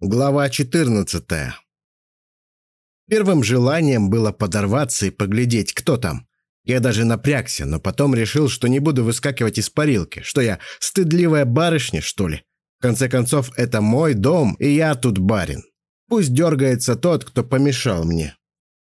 Глава 14 Первым желанием было подорваться и поглядеть, кто там. Я даже напрягся, но потом решил, что не буду выскакивать из парилки. Что я, стыдливая барышня, что ли? В конце концов, это мой дом, и я тут барин. Пусть дергается тот, кто помешал мне.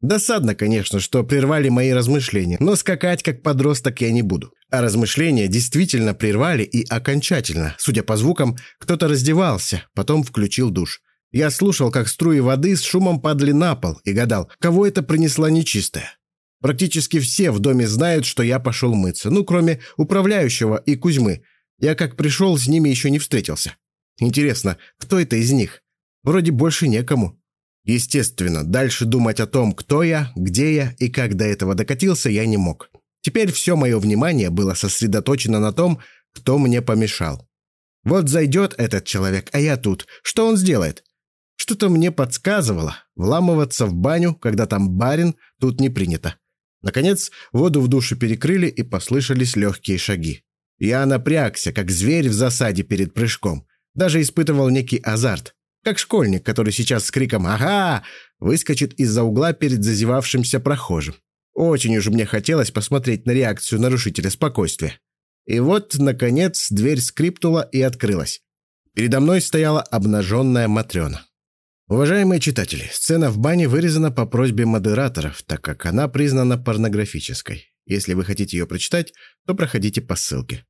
Досадно, конечно, что прервали мои размышления, но скакать как подросток я не буду. А размышления действительно прервали и окончательно. Судя по звукам, кто-то раздевался, потом включил душ. Я слушал, как струи воды с шумом падали на пол и гадал, кого это принесла нечистая. Практически все в доме знают, что я пошел мыться, ну, кроме управляющего и Кузьмы. Я как пришел, с ними еще не встретился. Интересно, кто это из них? Вроде больше некому. Естественно, дальше думать о том, кто я, где я и как до этого докатился, я не мог. Теперь все мое внимание было сосредоточено на том, кто мне помешал. Вот зайдет этот человек, а я тут. Что он сделает? Что-то мне подсказывало. Вламываться в баню, когда там барин, тут не принято. Наконец, воду в душе перекрыли и послышались легкие шаги. Я напрягся, как зверь в засаде перед прыжком. Даже испытывал некий азарт. Как школьник, который сейчас с криком «Ага!» выскочит из-за угла перед зазевавшимся прохожим. Очень уж мне хотелось посмотреть на реакцию нарушителя спокойствия. И вот, наконец, дверь скрипнула и открылась. Передо мной стояла обнаженная Матрена. Уважаемые читатели, сцена в бане вырезана по просьбе модераторов, так как она признана порнографической. Если вы хотите ее прочитать, то проходите по ссылке.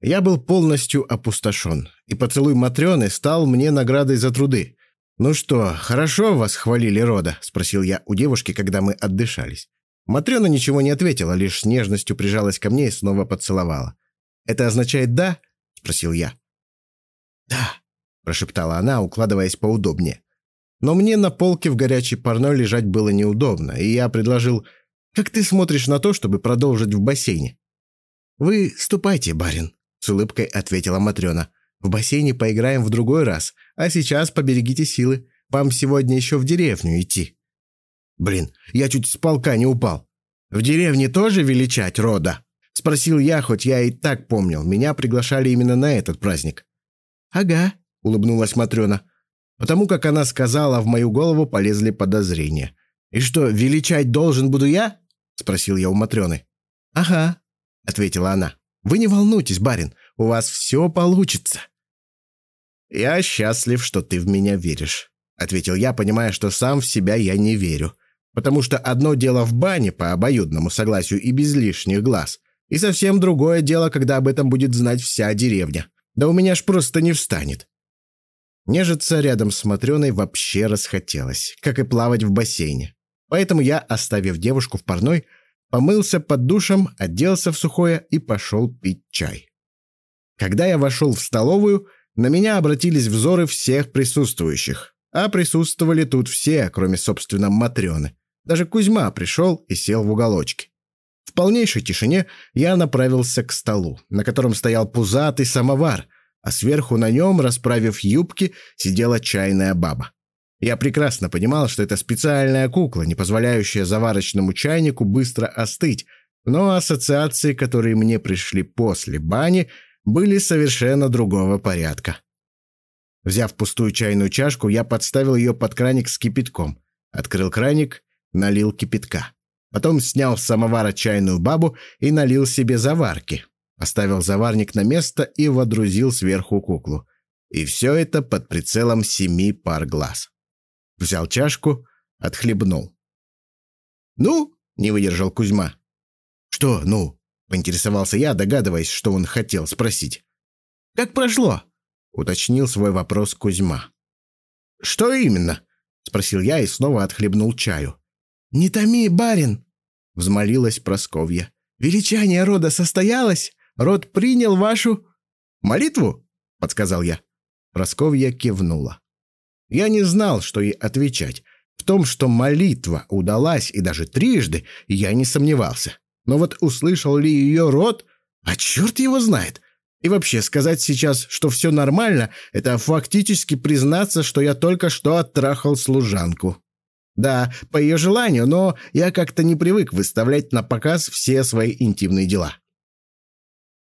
Я был полностью опустошен, и поцелуй Матрены стал мне наградой за труды. «Ну что, хорошо вас хвалили, Рода?» – спросил я у девушки, когда мы отдышались. Матрена ничего не ответила, лишь с нежностью прижалась ко мне и снова поцеловала. «Это означает «да»?» – спросил я. «Да», – прошептала она, укладываясь поудобнее. Но мне на полке в горячей парной лежать было неудобно, и я предложил, «Как ты смотришь на то, чтобы продолжить в бассейне?» «Вы ступайте, барин», — с улыбкой ответила Матрена. «В бассейне поиграем в другой раз, а сейчас поберегите силы. Вам сегодня еще в деревню идти». «Блин, я чуть с полка не упал. В деревне тоже величать рода?» — спросил я, хоть я и так помнил. Меня приглашали именно на этот праздник. «Ага», — улыбнулась Матрена. Потому как она сказала, в мою голову полезли подозрения. «И что, величать должен буду я?» — спросил я у Матрены. «Ага», — ответила она. «Вы не волнуйтесь, барин, у вас все получится». «Я счастлив, что ты в меня веришь», — ответил я, понимая, что сам в себя я не верю. Потому что одно дело в бане по обоюдному согласию и без лишних глаз, и совсем другое дело, когда об этом будет знать вся деревня. Да у меня ж просто не встанет. Нежиться рядом с Матрёной вообще расхотелось, как и плавать в бассейне. Поэтому я, оставив девушку в парной, помылся под душем, оделся в сухое и пошел пить чай. Когда я вошел в столовую, на меня обратились взоры всех присутствующих. А присутствовали тут все, кроме, собственно, Матрёны. Даже Кузьма пришел и сел в уголочке. В полнейшей тишине я направился к столу, на котором стоял пузатый самовар – а сверху на нем, расправив юбки, сидела чайная баба. Я прекрасно понимал, что это специальная кукла, не позволяющая заварочному чайнику быстро остыть, но ассоциации, которые мне пришли после бани, были совершенно другого порядка. Взяв пустую чайную чашку, я подставил ее под краник с кипятком, открыл краник, налил кипятка. Потом снял с самовара чайную бабу и налил себе заварки. Оставил заварник на место и водрузил сверху куклу. И все это под прицелом семи пар глаз. Взял чашку, отхлебнул. «Ну?» — не выдержал Кузьма. «Что «ну?» — поинтересовался я, догадываясь, что он хотел спросить. «Как прошло?» — уточнил свой вопрос Кузьма. «Что именно?» — спросил я и снова отхлебнул чаю. «Не томи, барин!» — взмолилась Просковья. «Величание рода состоялось?» Род принял вашу молитву?» — подсказал я. Просковья кивнула. Я не знал, что ей отвечать. В том, что молитва удалась и даже трижды, я не сомневался. Но вот услышал ли ее род, а черт его знает. И вообще сказать сейчас, что все нормально, это фактически признаться, что я только что оттрахал служанку. Да, по ее желанию, но я как-то не привык выставлять на показ все свои интимные дела.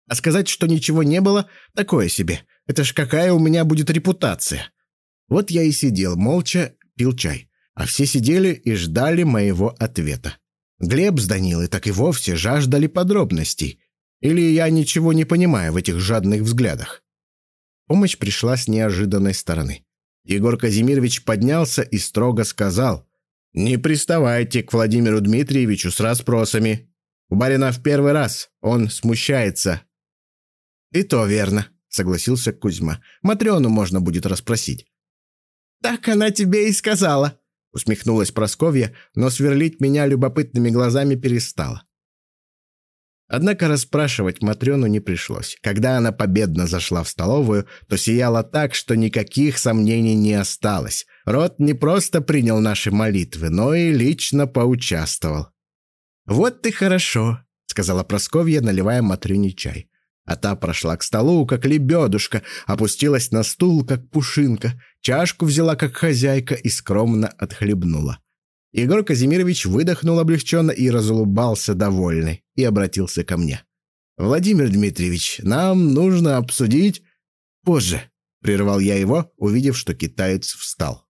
А сказать, что ничего не было, такое себе. Это ж какая у меня будет репутация. Вот я и сидел, молча пил чай. А все сидели и ждали моего ответа. Глеб с Данилой так и вовсе жаждали подробностей. Или я ничего не понимаю в этих жадных взглядах. Помощь пришла с неожиданной стороны. Егор Казимирович поднялся и строго сказал, «Не приставайте к Владимиру Дмитриевичу с расспросами. У барина в первый раз, он смущается». «И то верно», — согласился Кузьма. «Матрёну можно будет расспросить». «Так она тебе и сказала», — усмехнулась Просковья, но сверлить меня любопытными глазами перестала. Однако расспрашивать Матрёну не пришлось. Когда она победно зашла в столовую, то сияла так, что никаких сомнений не осталось. Рот не просто принял наши молитвы, но и лично поучаствовал. «Вот ты хорошо», — сказала Просковья, наливая Матрёне чай. А та прошла к столу, как лебедушка, опустилась на стул, как пушинка, чашку взяла, как хозяйка, и скромно отхлебнула. Егор Казимирович выдохнул облегченно и разулыбался довольный, и обратился ко мне. «Владимир Дмитриевич, нам нужно обсудить...» «Позже», — прервал я его, увидев, что китаец встал.